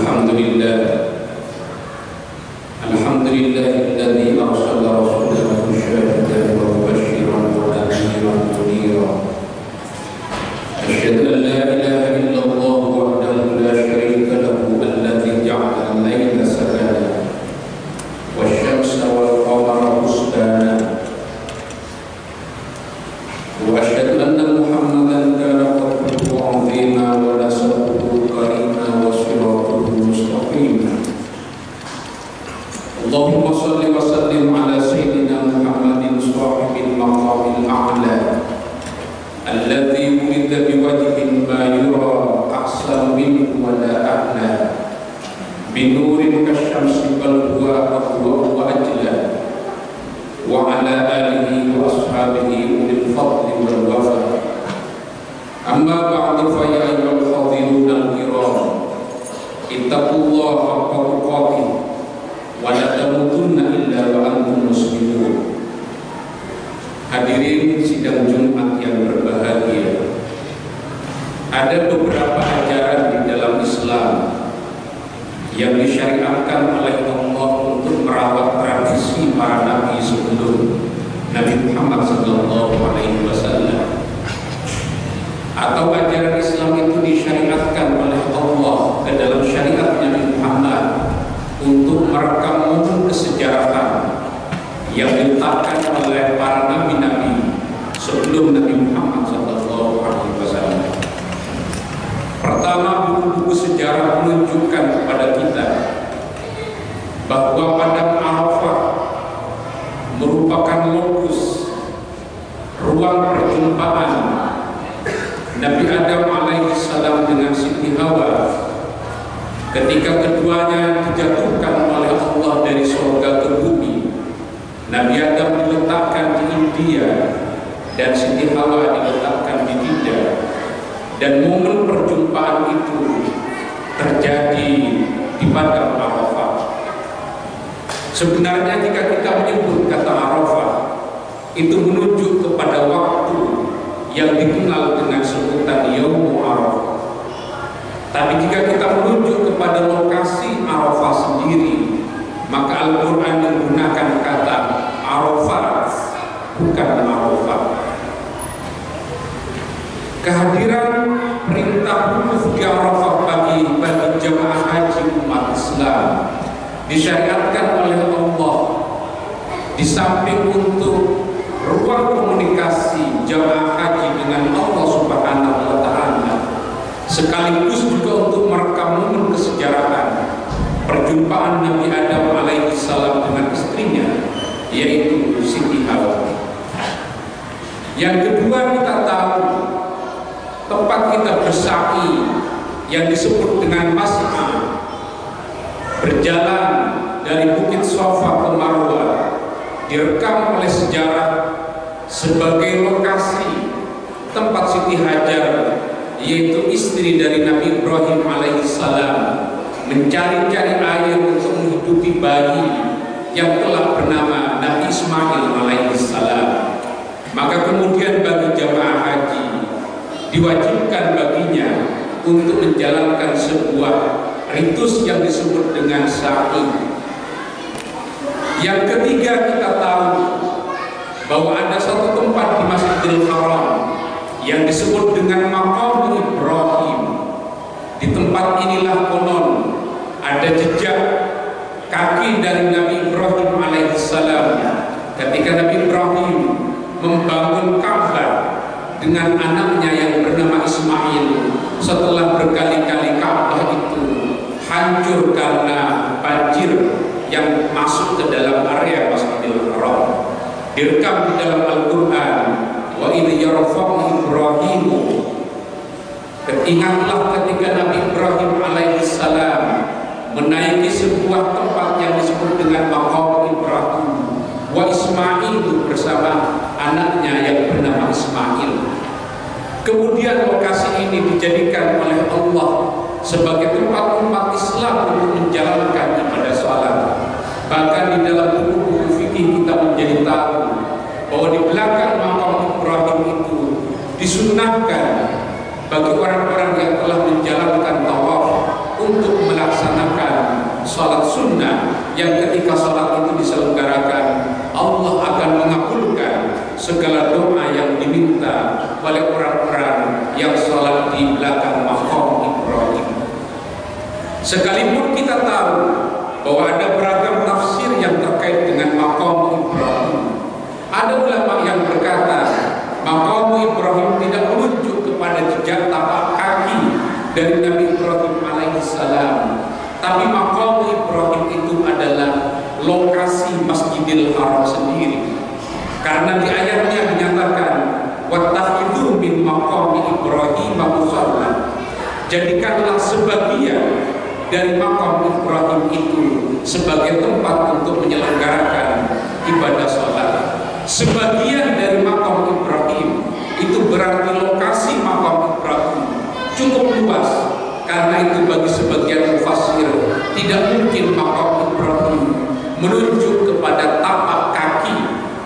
الحمد لله. الحمد لله أما بعد فيا أيها الحاضرون الكرام اتقوا الله حق تقاته ولا تموتن إلا وأنتم مسلمون Hadirin sidang Jumat yang berbahagia Ada beberapa yang diletakkan oleh para nabi-nabi sebelum Nabi Muhammad Sallallahu Alaihi Wasallam. Pertama, buku-buku sejarah menunjukkan kepada kita bahwa padang Arafah merupakan lokus ruang perjumpaan Nabi Adam alaihi salam dengan Siti Hawa ketika Nabi Adam diletakkan di India dan Siti Hawa diletakkan di Jeddah dan momen perjumpaan itu terjadi di padang Arafah Sebenarnya jika kita menyebut kata Arafah itu menunjuk kepada waktu yang dikenal dengan sebutan Yaum Arafah. Tapi jika kita menuju kepada lokasi Arafah sendiri, maka Al-Quran menggunakan kata Arafah, bukan Arafah. Kehadiran perintah wukuf di Arafah bagi bagi jemaah haji umat Islam disyariatkan oleh Allah di samping untuk ruang komunikasi jamaah haji dengan Allah Subhanahu wa taala sekaligus juga untuk merekam momen kesejarahan perjumpaan Nabi Adam alaihi salam dengan istrinya yaitu Siti Hawa. Yang kedua kita tahu tempat kita bersa'i yang disebut dengan Mas'ah berjalan dari Bukit Sofa ke Marwah direkam oleh sejarah sebagai lokasi tempat Siti Hajar yaitu istri dari Nabi Ibrahim alaihissalam mencari-cari air untuk menghidupi bayi yang telah bernama Nabi Ismail alaihissalam maka kemudian bagi jamaah haji diwajibkan baginya untuk menjalankan sebuah ritus yang disebut dengan sa'i. Yang ketiga kita tahu bahwa ada satu tempat di Masjidil Haram yang disebut dengan Maqam Ibrahim. Di tempat inilah konon ada jejak kaki dari Nabi Ibrahim alaihissalam ketika Nabi Ibrahim membangun Ka'bah dengan anaknya yang bernama Ismail setelah berkali-kali Ka'bah itu hancur karena banjir yang masuk ke dalam area Masjidil Haram. Direkam di dalam Al-Qur'an, wa idh Ibrahim Ingatlah ketika Nabi Ibrahim alaihissalam menaiki sebuah tempat yang disebut dengan Maqam Ibrahim wa Ismail bersama anaknya yang bernama Ismail. Kemudian lokasi ini dijadikan oleh Allah sebagai tempat umat Islam untuk menjalankan ibadah sholat. Bahkan di dalam buku-buku fikih kita menjadi tahu bahwa di belakang makam Ibrahim itu disunnahkan bagi orang-orang yang telah menjalankan tawaf untuk melaksanakan yang ketika sholat itu diselenggarakan Allah akan mengabulkan segala doa yang diminta oleh orang-orang yang sholat di belakang makam Ibrahim. Sekalipun kita tahu bahwa ada beragam tafsir yang terkait dengan makam Ibrahim. Ada ulama yang berkata makam Ibrahim tidak merujuk kepada jejak tapak kaki dari Nabi Ibrahim alaihissalam. Tapi makam Ibrahim itu adalah lokasi Masjidil Haram sendiri. Karena di ayatnya dinyatakan wattakhidhu min maqami Ibrahim musalla. Jadikanlah sebagian dari makam Ibrahim itu sebagai tempat untuk menyelenggarakan ibadah sholat. Sebagian dari makam Ibrahim itu berarti lokasi makam Ibrahim cukup luas karena itu bagi sebagian mufassir tidak mungkin makam Ibrahim menunjuk kepada tapak kaki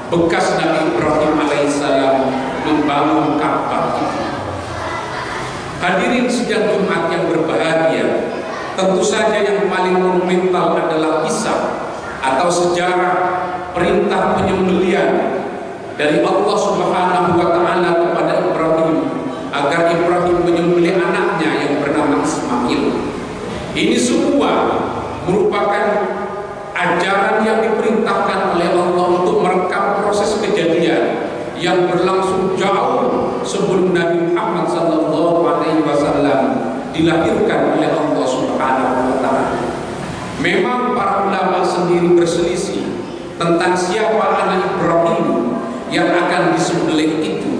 bekas Nabi Ibrahim alaihissalam membangun Ka'bah Hadirin sidang Jumat yang berbahagia, tentu saja yang paling monumental adalah kisah atau sejarah perintah penyembelian dari Allah Subhanahu wa taala kepada Ibrahim agar Ibrahim menyembelih anaknya yang bernama Ismail. Ini semua merupakan ajaran yang diperintahkan oleh Allah untuk merekam proses kejadian yang berlangsung jauh sebelum Nabi Muhammad sallallahu alaihi wasallam dilahirkan Subhanahu wa. Memang para ulama sendiri berselisih tentang siapa anak Ibrahim yang akan disembelih itu.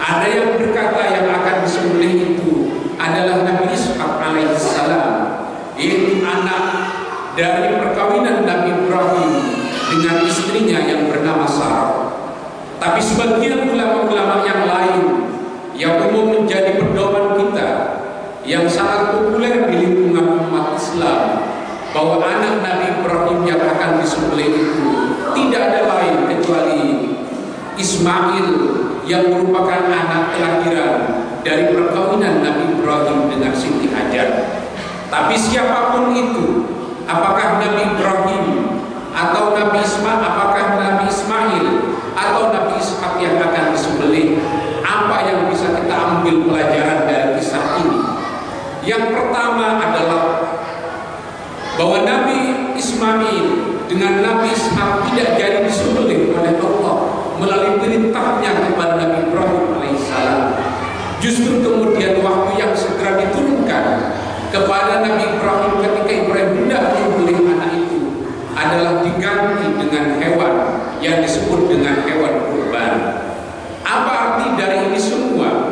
Ada yang akan disembelih itu adalah Nabi Ishak alaihissalam, yaitu anak dari perkawinan Nabi Ibrahim dengan istrinya yang bernama Sarah. Tapi sebagian ulama-ulama yang lain yang umum menjadi pedoman kita yang sangat populer di lingkungan umat Islam Nabi Ibrahim yang akan disembelih itu tidak ada lain kecuali Ismail yang merupakan anak kelahiran dari perkawinan Nabi Ibrahim dengan Siti Hajar. Tapi siapa pun itu, apakah Nabi Ibrahim atau Nabi Ismail, apakah Nabi Ismail atau Nabi Ishak yang akan disembelih, apa yang bisa kita ambil pelajaran dari kisah ini? Yang pertama adalah bahwa Nabi Ismail dengan Nabi Ishak tidak jadi disembelih oleh Allah melalui perintahnya kepada Nabi Ibrahim alaihissalam. Justru kemudian waktu yang segera diturunkan kepada Nabi Ibrahim ketika Ibrahim hendak menyembelih anak itu adalah diganti dengan hewan yang disebut dengan hewan kurban. Apa arti dari ini semua?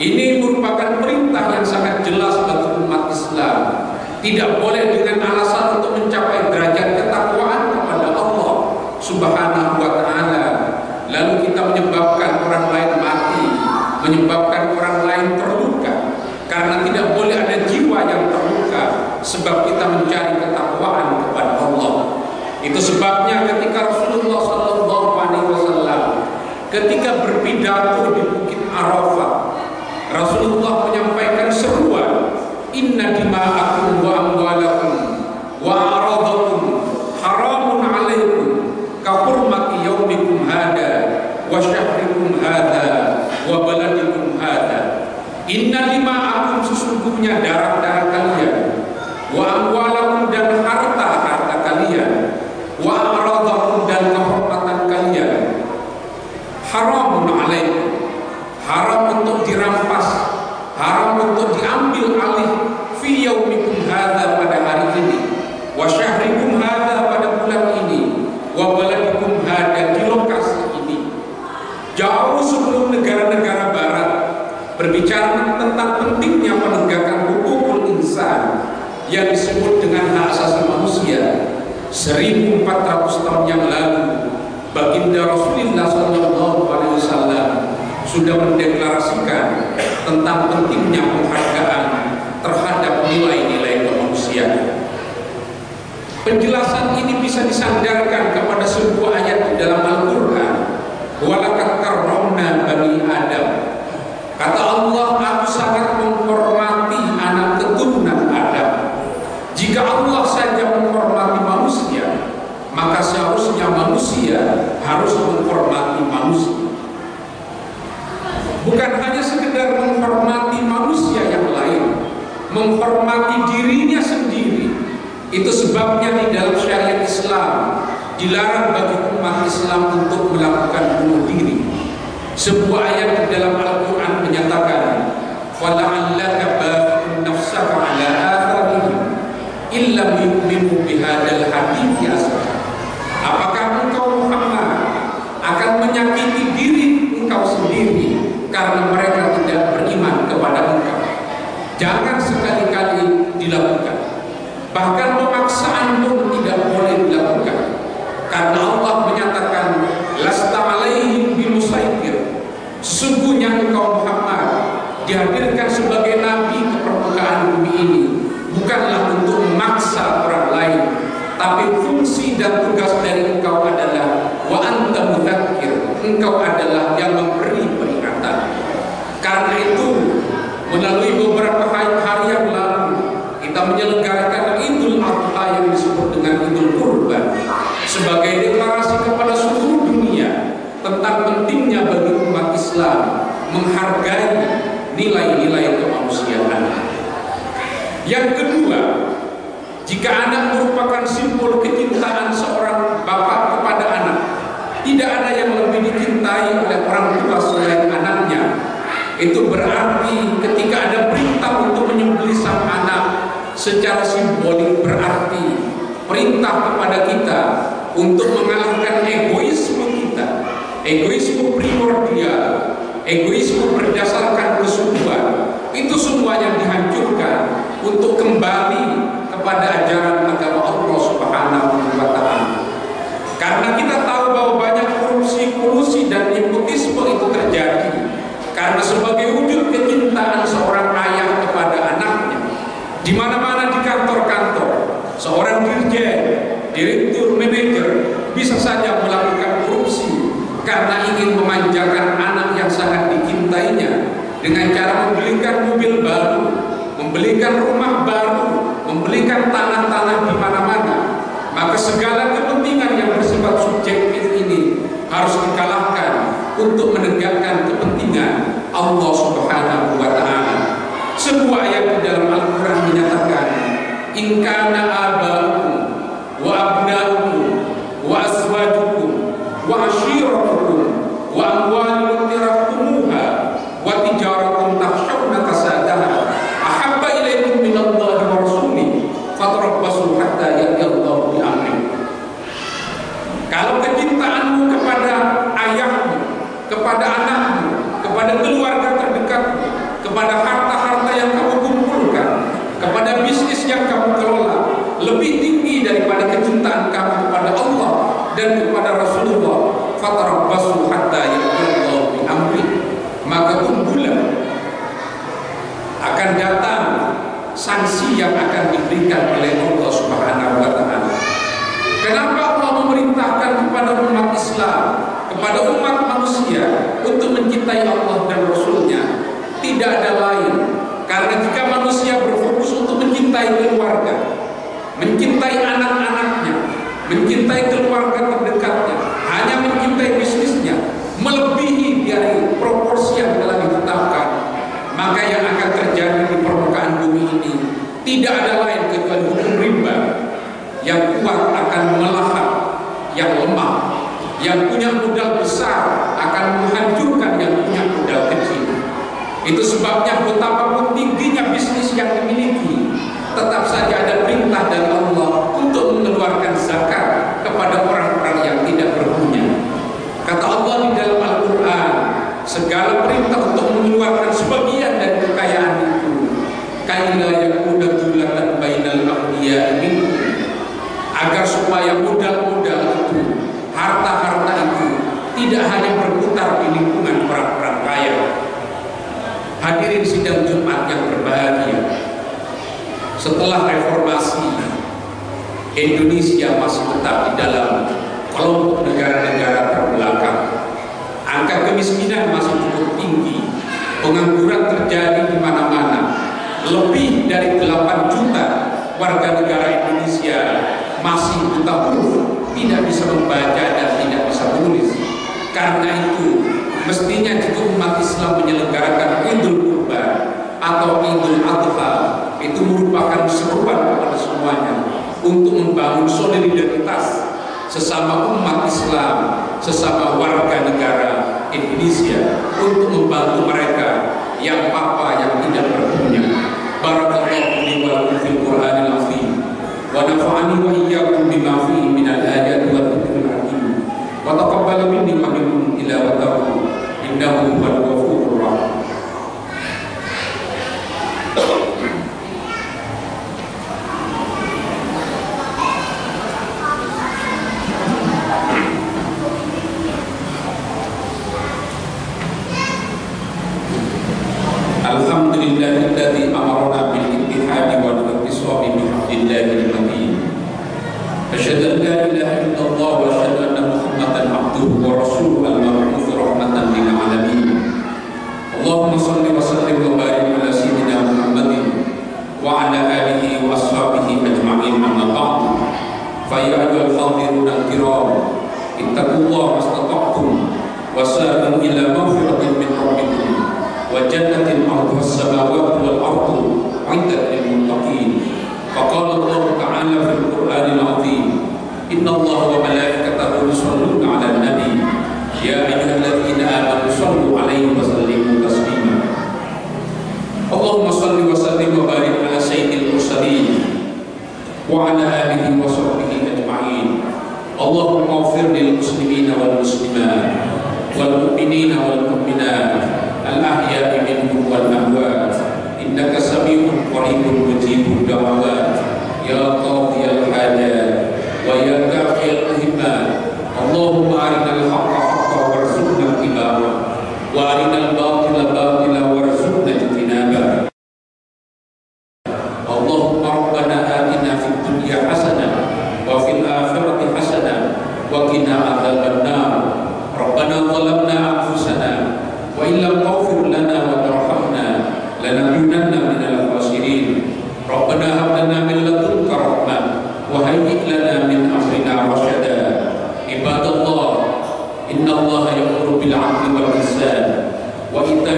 Ini merupakan perintah yang sangat jelas bagi umat Islam. Tidak boleh dengan alasan untuk mencapai derajat ketakwaan kepada Allah Subhanahu wa taala lalu kita menyebabkan orang lain mati, menyebabkan orang lain terluka karena tidak boleh ada jiwa yang terluka sebab kita mencari ketakwaan kepada Allah. Itu sebabnya ketika Rasulullah Shallallahu Alaihi Wasallam ketika berpidato di Bukit Arafah, Rasulullah menyampaikan seruan, Inna dima'akum wa amwalakum wa aradakum haramun alaikum kahurmati yaumikum hada wa syahrikum hada wa baladikum hada Inna dima'akum sesungguhnya darah-darah kalian wa amwalakum dan harta-harta kalian wa aradakum dan kehormatan kalian haramun alaikum haram untuk dirampas haram untuk diambil alih fi yaumikum hadza pada hari ini wa syahrikum hadza pada bulan ini wa baladikum hadza di lokasi ini jauh sebelum negara-negara barat berbicara tentang pentingnya penegakan hukum insan yang disebut dengan hak asasi manusia 1400 tahun yang lalu baginda Rasulullah sallallahu alaihi wasallam sudah mendeklarasikan tentang pentingnya penghargaan terhadap nilai-nilai kemanusiaan. Penjelasan ini bisa disandarkan kepada sebuah ayat di dalam Al-Quran. Walakat karomna bani Adam. bukan hanya sekedar menghormati manusia yang lain menghormati dirinya sendiri. Itu sebabnya di dalam syariat Islam dilarang bagi umat Islam untuk melakukan bunuh diri. Sebuah ayat di dalam Al karena mereka tidak beriman kepada engkau. Jangan sekali-kali dilakukan. Bahkan sebagai deklarasi kepada seluruh dunia tentang pentingnya bagi umat Islam menghargai nilai-nilai kemanusiaan. Yang kedua, jika anak merupakan simbol kecintaan seorang bapak kepada anak, tidak ada yang lebih dicintai oleh orang tua selain anaknya. Itu berarti ketika ada perintah untuk menyembelih sang anak secara simbolik berarti perintah kepada kita untuk mengalahkan egoisme kita, egoisme primordial, egoisme berdasarkan kesukuan, itu semuanya dihancurkan untuk kembali kepada ajaran dengan cara membelikan mobil baru, membelikan rumah baru, membelikan tanah-tanah di mana-mana, maka segala kepentingan yang bersifat subjektif ini harus Tidak ada lain kecuali hukum rimba yang kuat akan melahap yang lemah. Yang punya modal besar akan menghancurkan yang punya modal kecil. Itu sebabnya hutang Indonesia masih tetap di dalam kelompok negara-negara terbelakang. Angka kemiskinan masih cukup tinggi, pengangguran terjadi di mana-mana. Lebih dari 8 juta warga negara Indonesia masih buta huruf, tidak bisa membaca dan tidak bisa menulis. Karena itu, mestinya jika umat Islam menyelenggarakan Idul Kurban atau Idul Adha, itu merupakan seruan kepada semuanya untuk membangun solidaritas sesama umat Islam, sesama warga negara Indonesia untuk membantu mereka yang papa yang tidak berpunya. Barakallahu li wa lakum fil Qur'anil azim wa nafa'ani wa الحمد لله الذي أمرنا بالاتحاد والاتصال بحق الله المتين. أشهد أن لا إله إلا الله وأشهد أن محمدا عبده ورسوله المبعوث رحمة للعالمين. اللهم صل وسلم وبارك على سيدنا محمد وعلى آله وأصحابه أجمعين أما بعد. فيا أيها الحاضرون الكرام اتقوا الله ما استطعتم وساروا إلى مغفرة وجنة أرضها السماوات والأرض عدة للمتقين فقال الله تعالى في القرآن العظيم إن الله وملائكته يصلون على النبي. يا أيها الذين آمنوا صلوا عليه وسلموا تسليما. اللهم صل وسلم وبارك على سيد المرسلين وعلى آله وصحبه أجمعين. اللهم اغفر للمسلمين والمسلمات والمؤمنين والمؤمنات الأحياء منهم والأموات إنك سميع قريب مجيب الدعوات يا قاضي الحاجات ويا كافي المهمات اللهم أرنا